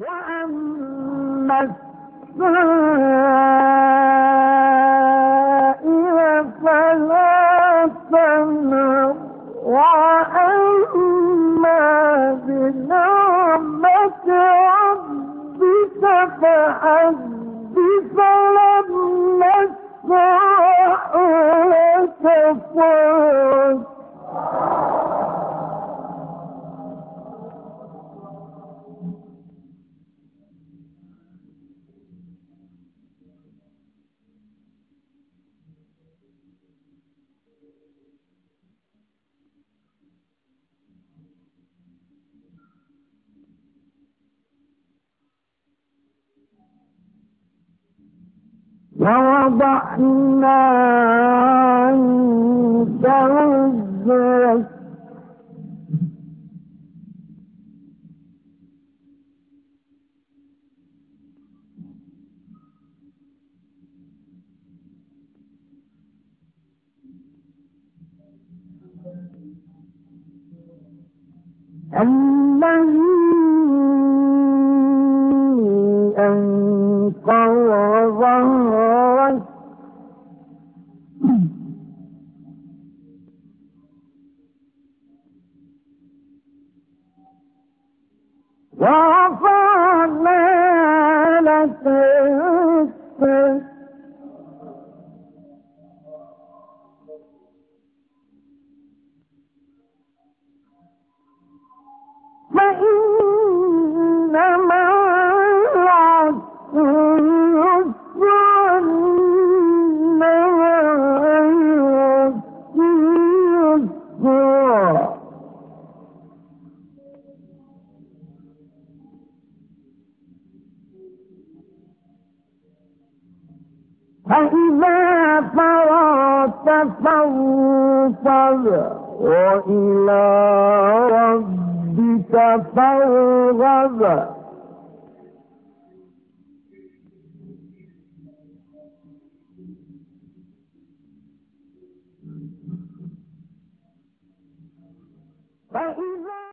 وأما السائل فلا تنهر. وأما بنعمة ربك فحدث لما الساعة فرج ووضعنا عنك وزرك الذي ورفعنا لك فإن فإذا فرغت فانصب وإلى ربك فارغب. فإذا